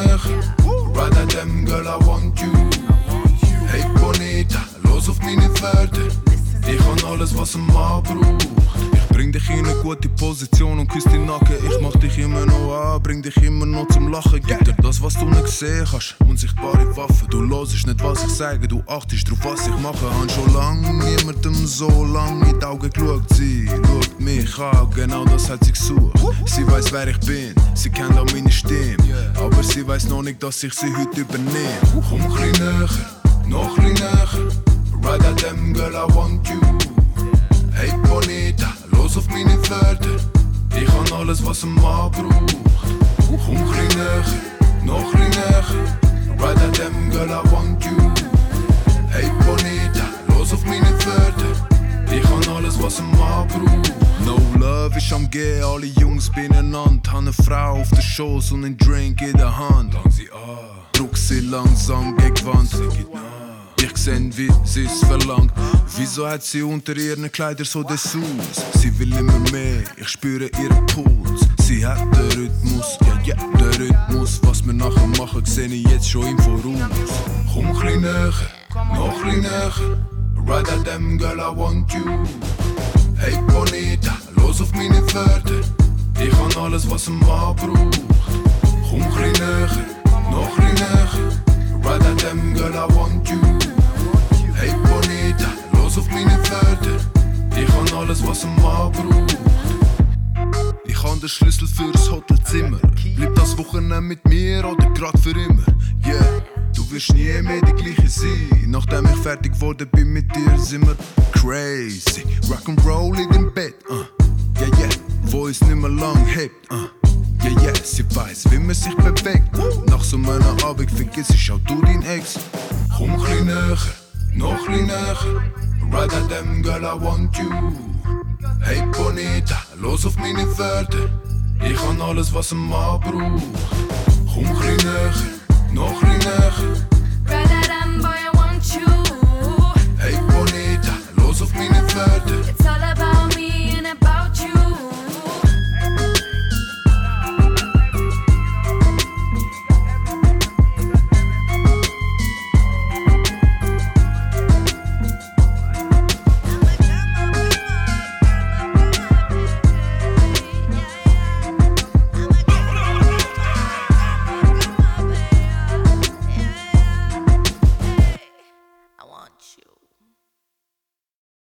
manière. Rather them, girl, I want you. Hey Bonita, los auf meine Pferde. Ich kann alles, was ein Mann braucht. Ich bring dich in eine gute Position und küsse die Nacken. Ich mach dich immer noch an, bring dich immer noch zum Lachen. Gib dir das, was du nicht gesehen hast. Unsichtbare Waffe, du hörst nicht, was ich sage, du achtest drauf, was ich mache. Han schon lange niemandem so lange in die Augen geschaut. Sie schaut mich an, genau das hat sie gesucht. Sie weiß, wer ich bin, sie kennt auch meine Stimme. Aber sie weiß noch nicht, dass ich sie heute übernehme. Komm ein bisschen näher, noch ein bisschen näher. Right at them, girl, I want you. Hey Bonita, los auf meine Wörter. Ich kann alles, was ein Mann braucht. Komm ein bisschen näher, noch ein bisschen näher. Right at them, girl, I want you. Hey Bonita, los auf meine Wörter. Ich kann alles, was ein Mann braucht. Ist am Gehen, alle Jungs beieinander. Han eine Frau auf der Schoß und ein Drink in der Hand. Lang sie an, druck sie langsam gegen Wand. Ich seh, wie sie es verlangt. Wieso hat sie unter ihren Kleidern so Dessous? Sie will immer mehr, ich spüre ihren Puls. Sie hat den Rhythmus, ja, ja, den Rhythmus. Was wir nachher machen, seh ich jetzt schon im Voraus. Komm ein bisschen näher, noch ein bisschen näher. At them, girl, I want you. Hey Bonita, los auf meine Wörter. Ich kann alles, was ein Mann braucht. Komm ein näher, noch ein näher. At them, girl, I want you. Hey Bonita, los auf meine Wörter. Ich kann alles, was ein Mann braucht. Ich habe den Schlüssel fürs Hotelzimmer. Bleib das Wochenende mit mir oder grad für immer. Yeah, du wirst nie mehr die gleiche sein. Nachdem ich fertig geworden bin mit dir, sind wir crazy. Rock'n'Roll in dem Bett, uh. Yeah, yeah. Wo es nicht mehr lang hebt, uh. yeah, yeah. Sie weiß, wie man sich bewegt. Nach so einem Abend vergiss ich auch du dein Ex. Komm ein bisschen näher, noch ein bisschen näher. At them, girl, I want you. Hey Bonita, los auf meine Wörter. Ich kann alles, was ein Mann braucht. Komm ein